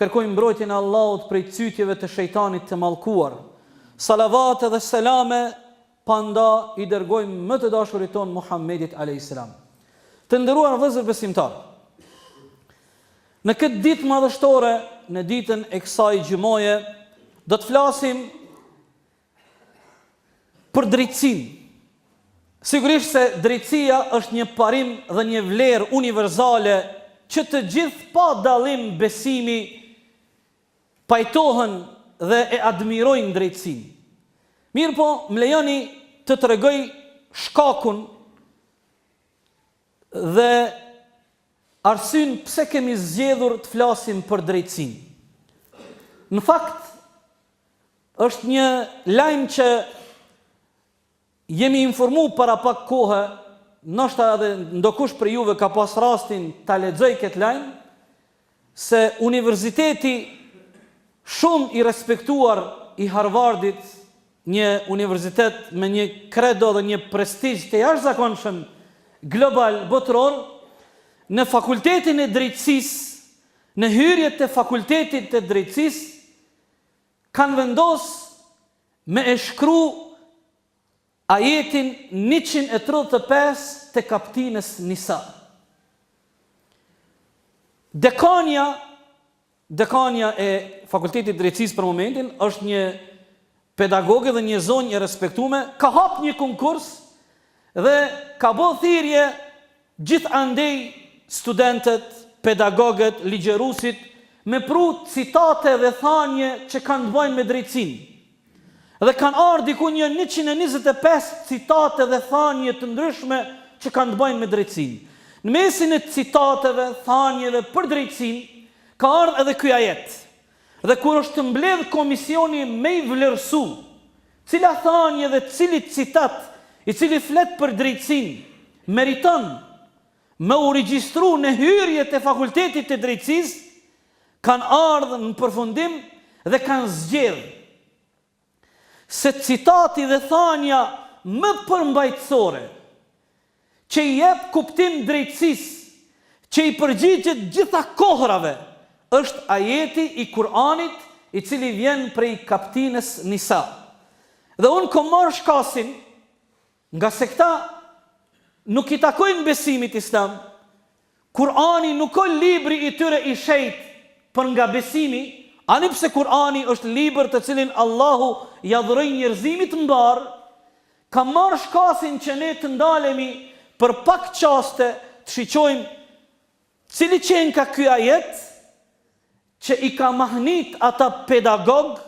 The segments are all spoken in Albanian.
Kërkojmë mbrojtjen e Allahut prej cytjeve të shejtanit të mallkuar. Salavate dhe selame panda i dërgojmë më të dashurit tonë Muhammedit alejhisselam. Të nderuar vëllezër besimtarë! Në këtë ditë madhështore, në ditën e kësaj xhumaje, do të flasim Për drejtësinë. Sigurisht se drejtësia është një parim dhe një vlerë universale që të gjithë pa dallim besimi pajtohen dhe e admirojnë drejtësinë. Mirëpo, më lejoni të tregoj shkakun dhe arsyenë pse kemi zgjedhur të flasim për drejtësinë. Në fakt, Është një lajm që jemi informu para pak kohe, ndoshta edhe ndokush prej juve ka pas rastin ta lexojë këtë lajm, se universiteti shumë i respektuar i Harvardit, një universitet me një kredo dhe një prestigj të jashtëzakonshëm global, botëror, në Fakultetin e Drejtësisë, në hyrje të Fakultetit të Drejtësisë, Kanë vendos me e shkru ajetin njëqind e tridhjetë e pesë të kaptinës Nisa. Dekanja, dekanja e Fakultetit Drejtësisë për momentin është një pedagoge dhe një zonjë e respektume, ka hap një konkurs dhe ka bo thirrje Gjithandej studentët, pedagogët, ligjëruesit me pru citate dhe thanje që kanë të bëjnë me drejtësinë. Dhe kanë ardhë diku njëqind e njëzet e pesë citate dhe thanje të ndryshme që kanë të bëjnë me drejtësinë. Në mesin e citateve, thanjeve për drejtësinë ka ardhë edhe ky ajet, dhe kur është mbledhë komisioni me i vlerësu Cila thanje dhe cili citat i cili flet për drejtësinë meriton me u regjistru në hyrje të Fakultetit të Drejtësisë kanë ardhë në përfundim dhe kanë zgjedhë se citati dhe thanja më përmbajtësore që i jep kuptim drejtësisë, që i përgjigjet gjitha kohërave, është ajeti i Kur'anit i cili vjen prej kaptinës Nisa. Dhe unë kom marrë shkasin, ngase këta nuk i takojnë besimit islam, Kur'ani nuk o libri i tyre i shejtë për nga besimi, ani pse Kur'ani është libër të cilin Allahu ja dhuroi njerëzimit mbarë, kam marrë shkasin që ne të ndalemi për pak qaste të shiqojmë cili qenka ky ajet që i ka mahnit ata pedagogë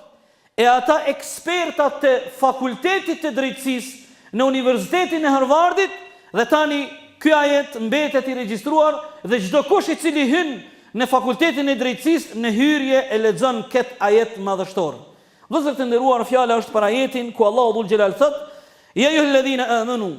e ata eksperta të Fakultetit të Drejtësisë në Universitetin e Harvardit dhe tani ky ajet mbetet i regjistruar dhe çdokush i cili hyn në Fakultetin e Drejtësisë në hyrje e lexon këtë ajet madhështor. Vëllezër të nderuar fjala është për ajetin ku Allahu dhul xhelal thotë, Ja ejjuhellezina amanu,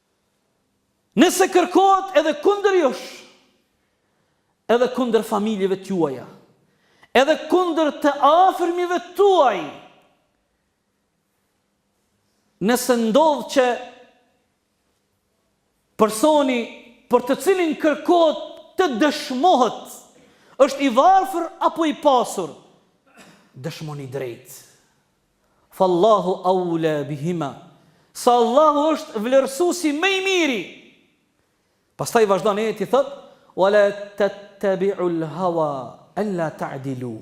Nëse kërkohet edhe kundër jush, edhe kundër familjeve të juaja, edhe kundër të afërmive tuaj, nëse ndodh që personi për të cilin kërkohet të dëshmohet, është i varfër apo i pasur, dëshmoni drejt. Fallahu aula bihima, se Allahu është vlerësuesi më i miri. Pastaj vazhdon ajeti thotë: "Wala tattabi'ul hawa alla ta'dilu."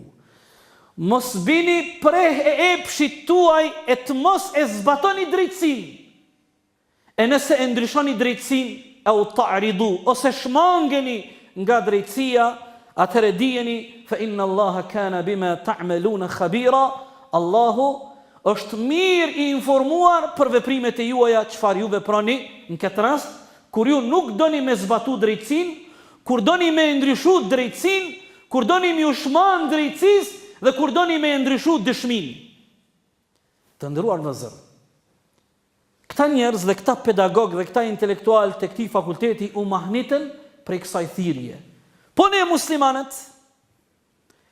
Mos bini pre e epshit tuaj e të mos e zbatoni drejtësinë. E nëse e ndryshoni drejtësinë, ew ta'ridu, ose shmangeni nga drejtësia, atëherë dijeni, fe inna Allahe kane bima ta'melune khabira, Allahu është mirë i informuar për veprimet e juaja, çfarë ju veproni, në këtë rast, kur ju nuk doni me zbatu drejtësinë, kur doni me e ndryshu drejtësinë, kur doni m'iu shmangë drejtësisë dhe kur doni me e ndryshu dëshminë. Të nderuar vëllezër, Këta njerëz dhe këta pedagogë dhe këta intelektualë të këtij fakulteti u mahnitën prej kësaj thirrje. Po ne muslimanët?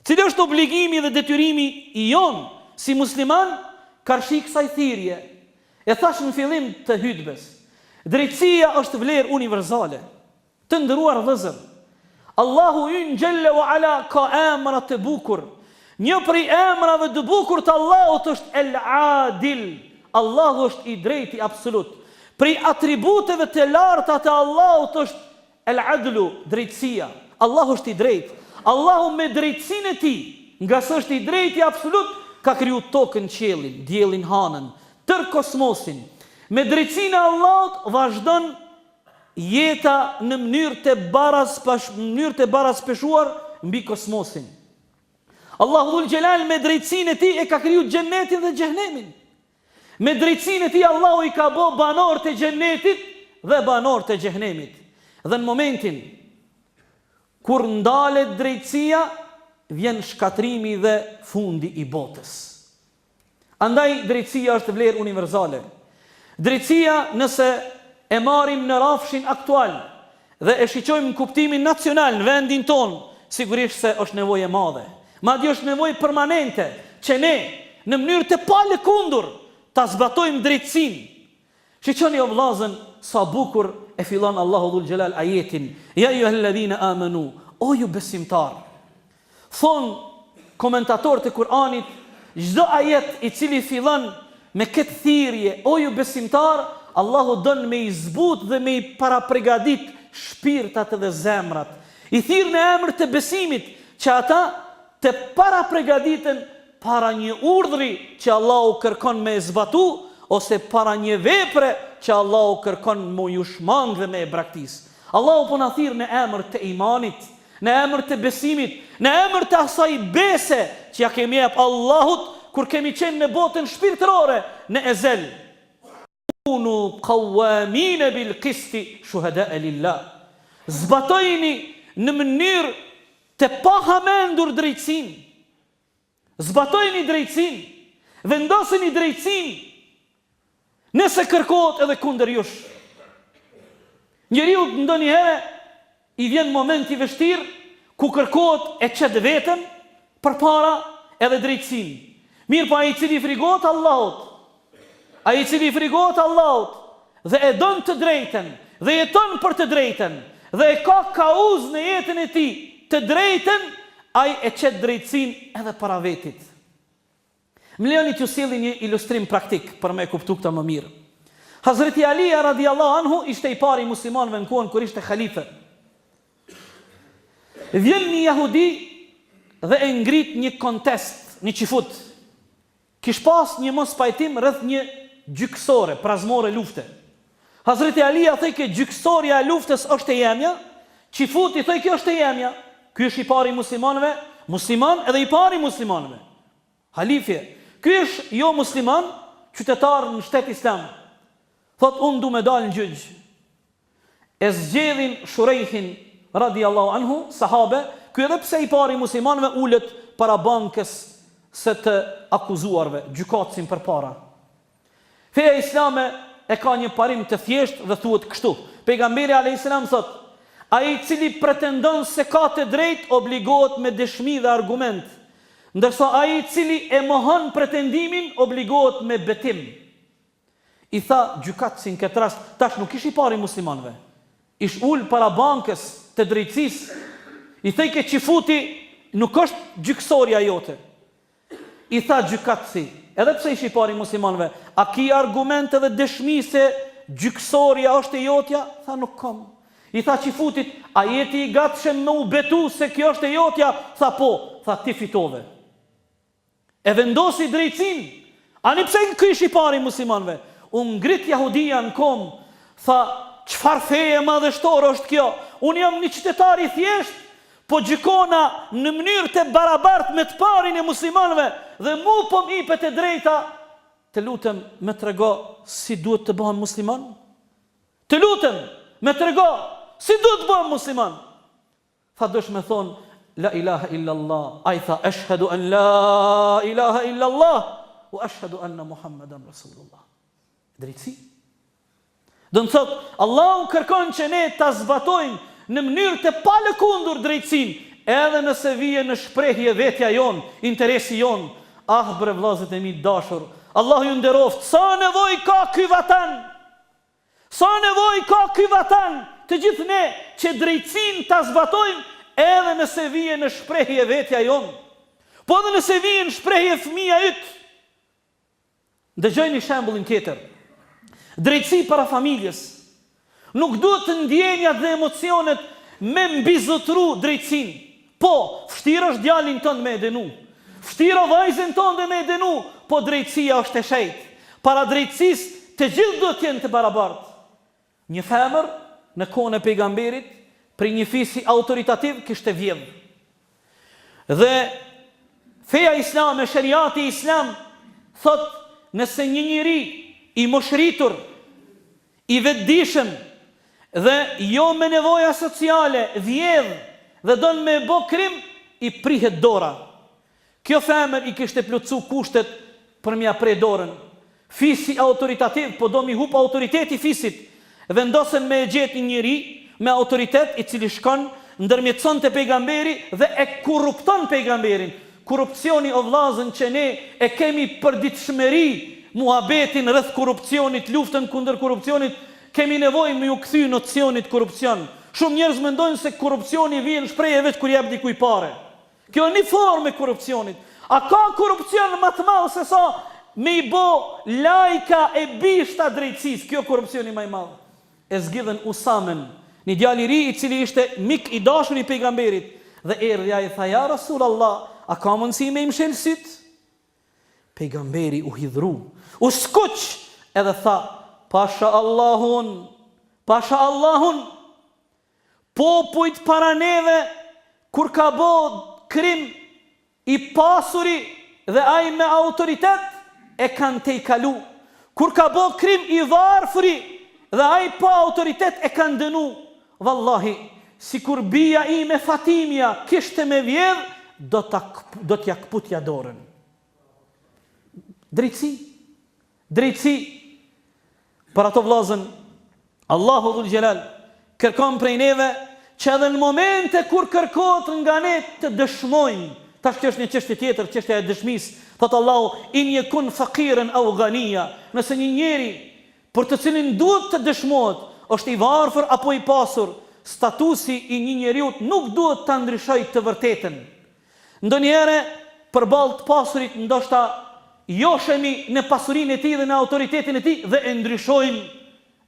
Cil është obligimi dhe detyrimi i jonë si muslimanë karshi kësaj thirrje? E thashë në fillim të hytbes, drejtësia është vlerë universale. Të nderuar vëllezër, Allahu ynë xhelle wa ala ka emra të bukur. Një prej emrave të bukur të Allahut është El Adil. Allahu është i drejti absolut. Prej atributeve të larta të Allahut është El Adlu, drejtësia. Allahu është i drejtë. Allahu me drejtësinë e tij, ngase është i drejti absolut, ka kriju tokën, qiellin, diellin, hanën, tërë kosmosin. Me drejtësinë e Allahut vazhdon Jeta në mënyrë të barazpash, mënyrë të barazpeshuar mbi kosmosin. Allahu dhul xhelal me drejtësinë e tij e ka kriju xhenetin dhe xhehnemin. Me drejtësinë e tij Allahu i ka bo banorë të xhenetit dhe banorë të xhehnemit. Dhe në momentin, kur ndalet drejtësia, vjen shkatërrimi dhe fundi i botës. Andaj drejtësia është vlerë universale. Drejtësia nëse e marrim në rrafshin aktual dhe e shiqojmë në kuptimin nacional në vendin tonë, sigurisht se është nevojë e madhe. Madje është nevojë permanente që ne në mënyrë të palëkundur ta zbatojmë drejtësinë Shiqoni o vllazën sa bukur e fillon Allahu dhul xhelal ajetin, ja ejuhellezine amenu, o ju besimtarë. Thonë komentatorët e Kur'anit, çdo ajet i cili fillon me këtë thirrje, o ju besimtarë, Allahu don me i zbut dhe me i parapregadit shpirtat dhe zemrat. I thirr në emër të besimit që ata të parapregaditen para një urdhri që Allahu kërkon me e zbatu ose para një vepre që Allahu kërkon me ju shmangë dhe me e braktis. Allahu po na thirr në emër të imanit, në emër të besimit, në emër të asaj bese që ja kemi jap Allahut kur kemi qenë në botën shpirtërore në ezel. Kunu qawwamine bil qisti shuhada'a lillah, Zbatojni në mënyrë të pahamendur drejtësinë, zbatojni drejtësinë, vendosini drejtësinë nëse kërkohet edhe kundër jush. Njeriut ndonjëherë I vjen momenti i vështirë ku kërkohet e qet veten përpara edhe drejtësinë. Mirëpo ai i cili i frigohet Allahut, ai i cili i frigohet Allahut dhe e don të drejtën dhe jeton për të drejtën dhe e ka kauzë në jetën e tij të drejtën, ai e qet drejtësinë edhe para vetit. Më lejoni t'ju sjelli një ilustrim praktik për me e kuptu këtë më mirë. Hazreti Alija radhijallahë anhu ishte i pari i muslimanëve në kohën kur ishte halife. Vjen një jahudi dhe e ngrit një kontest, një çifut. Kish pas një mospajtim rreth një gjyksore, parzmore lufte. Hazreti Alija thojke gjyksorja e luftës është e jemja, Çifuti thojke kjo është e jemja, ky ish i pari i muslimanëve, musliman edhe i pari i muslimanëve, halife, ky ish jo musliman, qytetar në shtet islam, thotë unë du me dalë në gjyq. E zgjedhin Shurejhin radijallahu anhu, sahabe, ky edhe pse i pari i muslimanëve ulet para bankës së të akuzuarve, gjykatësin përpara. Feja islame e ka një parim të thjeshtë dhe thuhet kështu, Pejgamberi alejhi selam thotë, Ai i cili pretendon se ka të drejtë obligohet me dëshmi dhe argument, ndërsa ai i cili e mohon pretendimin obligohet me betim. I tha gjykatësi në këtë rast, tash nuk ish i pari i muslimanëve, ish ulë para bankës të drejtësisë, i thojke çifuti nuk është gjyksorja jote. I tha gjykatësi, Edhe pse ishe i pari i muslimanëve, a ki argumente dhe dëshmi se gjykësorja është e jotja? Tha, Nuk kom. I tha çifutit, A je ti i gatshem me u betu se kjo është e jotja? Tha, Po. Tha, Ti fitove. E vendosi drejtësinë. Ani pse ky ishe i pari i muslimanëve. U ngrit jahudia në komë, tha, Çfarë feje madhështore është kjo? Unë jam një qytetar i thjeshtë, Po gjykona në mënyrë të barabartë me të parin e muslimanëve dhe mu po m'ipet e drejta, të lutem me trego si duhet të bëhem musliman? Të lutem me trego si duhet të bëhem musliman? Tha dush me thonë la ilahe illallah, ai tha eshhedu en la ilahe illallah, ue eshhedu enne Muhammeden Rasulullah. Drejtësi. Do në thotë, Allahu kërkon që ne ta zbatojmë në mënyrë të palëkundur drejtësinë, edhe nëse vije në shprehje vetja jonë, interesi jonë. Ah bre vllaznit e mi të dashur, Allahu ju nderoftë, sa nevojë ka ky vatan! Sa nevojë ka ky vatan, të gjithë ne, që drejtësinë ta zbatojmë edhe nëse vije në shprehje vetja jonë. Po edhe nëse vije në shprehje fëmija yt. Dëgjojeni shembullin tjetër. Drejtësi para familjes. Nuk duhet ndjenjat dhe emocionet me mbizotëru drejtësinë. Po, fshtirë është djalin tënd me e denu. Fshtirë o vajzën tënde me e denu, po drejtësia është e shejtë. Para drejtësisë të gjithë duhet të jenë të barabartë. Një femër në kohën e Pejgamberit prej një fisi autoritativ kishte vjedhë. Dhe feja islame, sheriati islam thotë nëse një njeri i moshërritur, i vetëdijshëm dhe jo me nevoja sociale vjedh dhe don me bo krim, i prihet dora. Kjo femër i kishte plotësu kushtet për me ja pre dorën. Fisi autoritativ po do me i hup autoriteti fisit. Vendosën me e gjet një njeri me autoritet i cili shkon, ndërmjetëson te pejgamberi dhe e korrupton pejgamberin. Korrupcioni o vllazën që ne e kemi përditshmëri muhabetin rreth korrupcionit luftën kundër korrupcionit kemi nevojë me ju kthy nocionit korrupcion. Shumë njerëz mendojnë se korrupcioni vjen n'shprehje veç kur jap dikujt pare. Kjo o ni formë e korrupcionit. A ka korrupcion ma të madh se sa me i bo lajka e bishta drejtësisë, ky o korrupcioni ma i madh. E zgjidhën Usamen, një djalë i ri i cili ishte mik i dashur i Pejgamberit, dhe erdh ai i tha ja Rasulallah, a ka mundësi me i mshel sytë? Pejgamberi u hidhru, u skuq edhe tha, Pasha Allahun, pasha Allahun! Popujt para neve kur ka bo krim i pasuri dhe ai me autoritet e kan tejkalu, kur ka bo krim i varfri dhe ai pa autoritet e kan dënu, vallahi sikur bija ime Fatimja kishte me vjedh do ta do t'ia kputja dorën. Drejtësi. Drejtësi për ato vllazën, Allahu Dhul Xhelal kërkon prej neve që edhe në momente kur kërkohet nga ne të dëshmojmë, tash kjo është një çështje tjetër, çështja e dëshmisë, thotë Allahu, in yekun faqiran aw ghaniya, nëse një njeri për të cilin duhet të dëshmohet, është i varfër apo i pasur, statusi i një njeriut nuk duhet ta ndryshojë të vërtetën. Ndonjëherë, përballë të pasurit ndoshta joshemi në pasurinë e tij dhe në autoritetin e tij dhe e ndryshojmë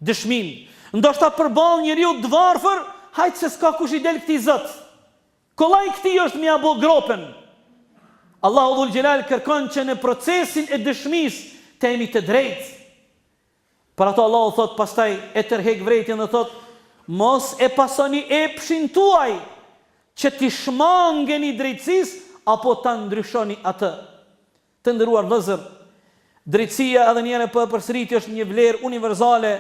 dëshminë. Ndoshta përballë njeriut të varfër, hajt se s'ka kush i del këtij zot. Kollaj këtij është me ia bo gropen. Allahu Dhul Xhelal kërkon që në procesin e dëshmisë të jemi të drejtë. Për ato Allahu thotë pastaj, e tërheq vërejtjen dhe thotë, Mos e pasoni epshin tuaj, që t'i shmangeni drejtësisë apo ta ndryshoni atë. Të nderuar vëllezër, drejtësia, edhe një herë e përsëriti, është një vlerë universale,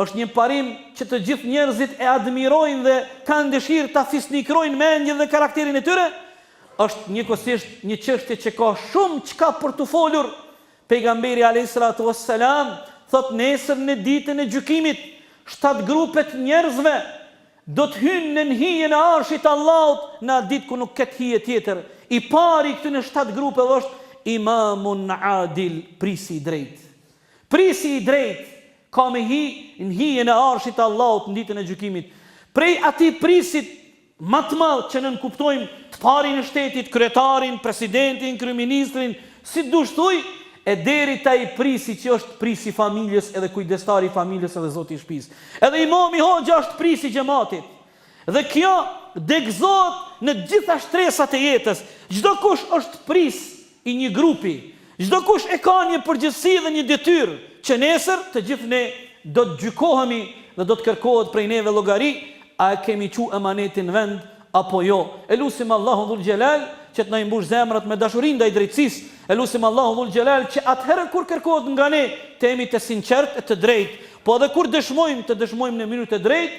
është një parim që të gjithë njerëzit e admirojnë dhe kanë dëshirë ta fisnikrojnë mendjen dhe karakterin e tyre, është njëkohësisht një çështje që ka shumë çka për të folur Pejgamberi alejhi salatu ves selam thotë nesër në ditën e gjykimit shtatë grupe të njerëzve do të hynë nën hijen e arshit të Allahut në atë ditë kur nuk ket hije tjetër i pari i këtyne shtatë grupe është imamun adil prisi i drejtë prisi i drejtë ka me hi në hijen e arshit të Allahut në ditën e gjykimit prej atij prisit Ma të madh që nënkuptojmë të parin e shtetit, kryetarin, presidentin, kryeministrin, si dush thuj, e deri te ai prisi që është pris i familjes edhe kujdestari i familjes edhe zoti i shpisë. Edhe imami hoxha është pris i xhematit. Dhe kjo degëzohet në të gjitha shtresat e jetës. Çdokush është pris i një grupi, çdo kush e ka një përgjegjësi dhe një detyrë që nesër të gjithë ne do të gjykohemi dhe do të kërkohet prej neve llogari a e kemi çu emanetin n'vend apo jo. E lusim Allahun Dhul Xhelal që të na i mbushë zemrat me dashuri ndaj drejtësisë, e lusim Allahun Dhul Xhelal që atëherë kur kërkohet nga ne të jemi të sinqertë e të drejtë, po edhe kur dëshmojmë të dëshmojmë në mënyrë të drejtë,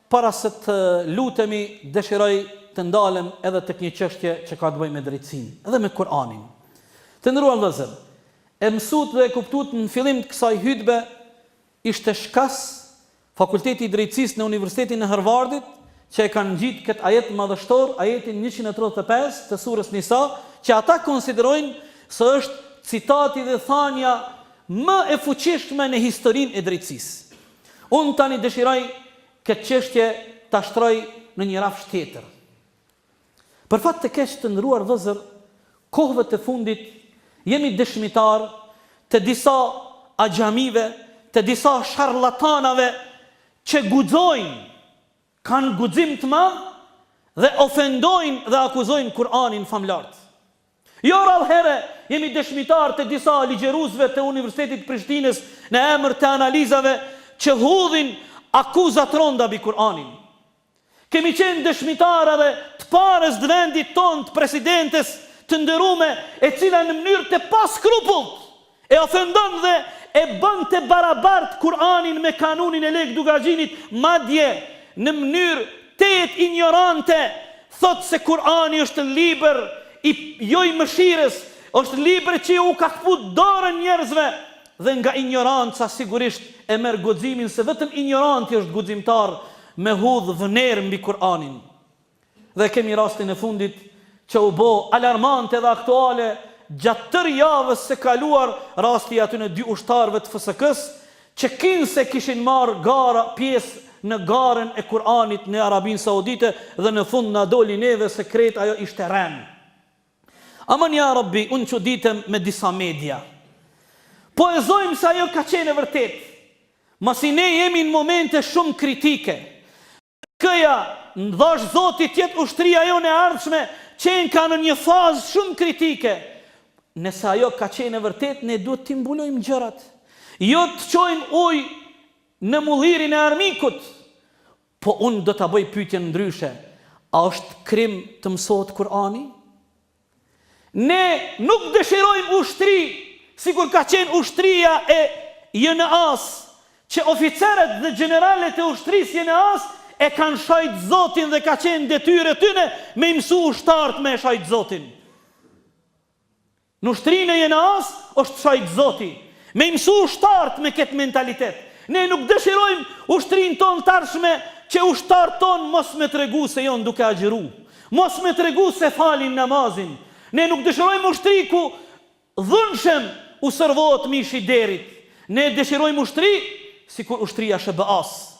Para se të lutemi, dëshiroj të ndalem edhe tek një çështje që ka të bëjë me drejtësinë dhe me Kur'anin. Të nderuar vëllezër, e mësuat dhe e kuptuat në fillim të kësaj hytbe ishte shkas Fakulteti i Drejtësisë në Universitetin e Harvardit që e kanë ngjitë këtë ajet madhështor, ajetin njëqind e tridhjetë e pesë të Surës Nisa, që ata konsiderojnë se është citati dhe thanja më e fuqishme në historinë e drejtësisë. Unë tani dëshiroj këtë çështje ta shtroj në një rafsh tjetër. Për fat të keq të nderuar vëllezër, kohëve të fundit jemi dëshmitarë të disa axhamive, të disa sharlatanave që guxojnë, kanë guxim të madh dhe ofendojnë dhe akuzojnë Kur'anin famëlartë. Jo rrallëherë jemi dëshmitarë të disa ligjëruesve të Universitetit të Prishtinës në emër të analizave që hudhin akuza të rënda mbi Kur'anin. Kemi qenë dëshmitarë edhe të parës të vendit tonë të presidentes të nderume e cila në mënyrë të paskrupullt E ofendon dhe e bën të barabartë Kur'anin me kanunin e Lekë Dukagjinit madje në mënyrë tejet injorante thotë se Kur'ani është libër i jo i mëshirës është libri që u ka kput dorën njerëzve dhe nga injoranca sigurisht e merr guximin se vetëm injoranti është guximtar me hudh vner mbi Kur'anin. Dhe kemi rastin e fundit që u bo alarmante dhe aktuale gjatë tërë javës së kaluar, rasti i atyre dy ushtarëve të FSK-së, që kinse kishin marrë gara pjesë në garën e Kuranit në Arabinë Saudite dhe në fund na doli neve se krejt ajo ishte rrenë. Aman ja Rabbi, unë çuditem me disa media. Po e zojmë se ajo ka qenë e vërtetë, masi ne jemi në momente shumë kritike. Kjo, n'dhashtë Zoti të jetë ushtria jonë e ardhshme, qenka në një fazë shumë kritike. Nëse ajo ka qenë e vërtetë, ne duhet t'i mbulojmë gjërat. Jo të çojmë ujë në mullirin e armikut. Po unë do ta bëj pyetjen ndryshe, a është krim të mësohet Kur'ani? Ne nuk dëshirojmë ushtri sikur ka qenë ushtria e JNA-së, që oficerët dhe gjeneralët e ushtrisë JNA-së e kanë shajtë zotin dhe ka qenë detyrë e tyne me i mësu ushtarët me e shajtë zotin. Në ushtrinë e JNA-së është shajtë zoti, me i mësu ushtarët me këtë mentalitet. Ne nuk dëshirojmë ushtrinë tonë t'ardhshme që ushtarët tonë mos me tregu se jonë duke agjëru, Mos me tregu se falin namazin. Ne nuk dëshirojmë ushtri ku dhunshëm u servohet mishi i derrit. Ne dëshirojmë ushtri sikur ushtria e SHBA-së.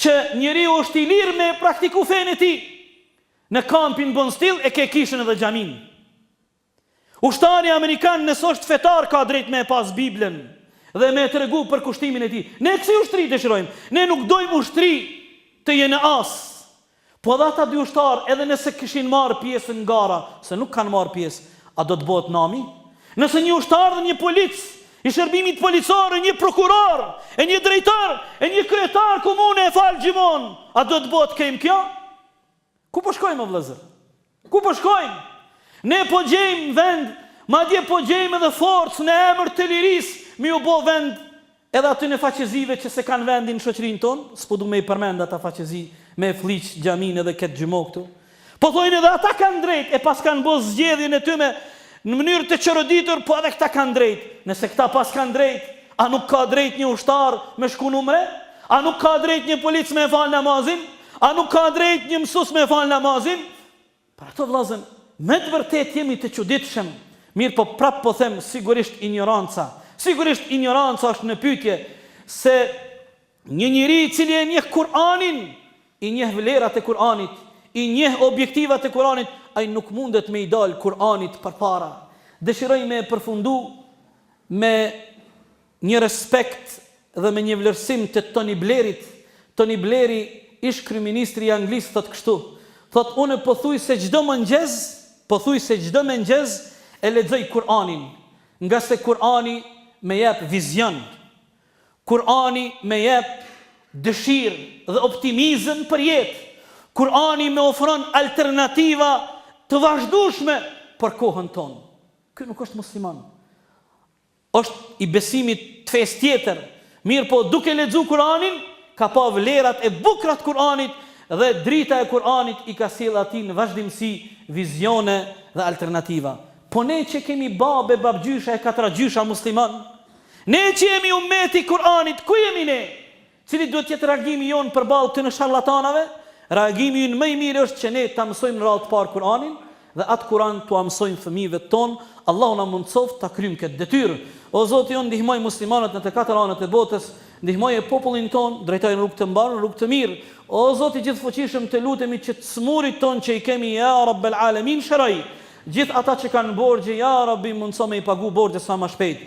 Që njeriu është i lirë me e praktiku fenë e tij. Në kampin Bonstil e ke kishën dhe xhaminë. Ushtari amerikan nëse është fetar ka drejtë me e pas Biblën dhe me e tregu përkushtimin e tij. Ne kësi ushtri dëshirojmë, ne nuk dojmë ushtri të JNA-s. Po edhe ata dy ushtarë edhe nëse kishin marrë pjesë në garë, se nuk kanë marrë pjesë, a do të bëhet nami? Nëse një ushtar dhe një polic i shërbimit policor e një prokuror e një drejtor e një kryetar komune e fal xhumanë, a do të bëhet kijamet kjo? Ku po shkojmë o vëllezër? Ku po shkojmë? Ne po gjejmë vend, madje po gjejmë edhe forcë në emër të lirisë me ju bo vend edhe atyne faqezive që s'e kanë vendin në shoqërinë tonë, s'po du me i përmend ata faqezi me e flliq xhaminë edhe këtë xhuma këtu. Po thojnë edhe ata kanë drejtë, e paskan bo zgjedhjen e tyne në mënyrë të çoroditur, po edhe këta kanë drejtë. Nëse këta paskan drejtë, a nuk ka drejtë një ushtar me shku në umre? A nuk ka drejtë një polic me e falë namazin? A nuk ka drejtë një mësus me e falë namazin? Për ato vëllazën, me të vërtetë jemi të çuditshëm, mirëpo prapë po them sigurisht injoranca. Sigurisht injoranca është në pyetje se një njeri i cili e njeh Kur'anin, i njeh vlerat e Kur'anit, i njeh objektivat e Kur'anit, ai nuk mundet me i dalë Kur'anit përpara. Dëshiroj me e përfundu me Një respekt dhe me një vlerësim të Toni Blerit, Toni Bleri, ish-kryeministri i Anglisë thotë kështu, thotë unë pothuajse çdo mëngjes, pothuajse çdo mëngjes e lexoj Kur'anin, ngase Kur'ani më jep vizion, Kur'ani më jep dëshirë dhe optimizëm për jetë, Kur'ani më ofron alternativa të vazhdueshme për kohën tonë. Ky nuk është musliman. Është i besimit të fesë tjetër, mirëpo duke lexu Kur'anin ka pa vlerat e bukra të Kur'anit dhe drita e Kur'anit i ka sjellë atij në vazhdimësi vizione dhe alternativa. Po ne që kemi babë, babgjysha e katragjysha muslimanë? Ne që jemi ummeti i Kur'anit, ku jemi ne? Cili duhet të jetë reagimi jonë përballë këtyre sharlatanave? Reagimi ynë më i mirë është që ne ta mësojmë në radhë të parë Kur'anin dhe atë Kur'an t'ua mësojmë fëmijëve tanë, Allahu na mundësoftë ta kryjmë këtë detyrë. O Zoti ynë, ndihmoji muslimanët në të katër anët e botës, ndihmoje popullin tonë, drejtoje në rrugë të mbarë, në rrugë të mirë. O Zot i Gjithëfuqishëm, të lutemi që të sëmurit tonë që i kemi, Ya Rabbel Alemin, shëroji, gjithë ata që kanë borxhe, Ya Rabbi mundëso me i pagu borxhet sa më shpejt.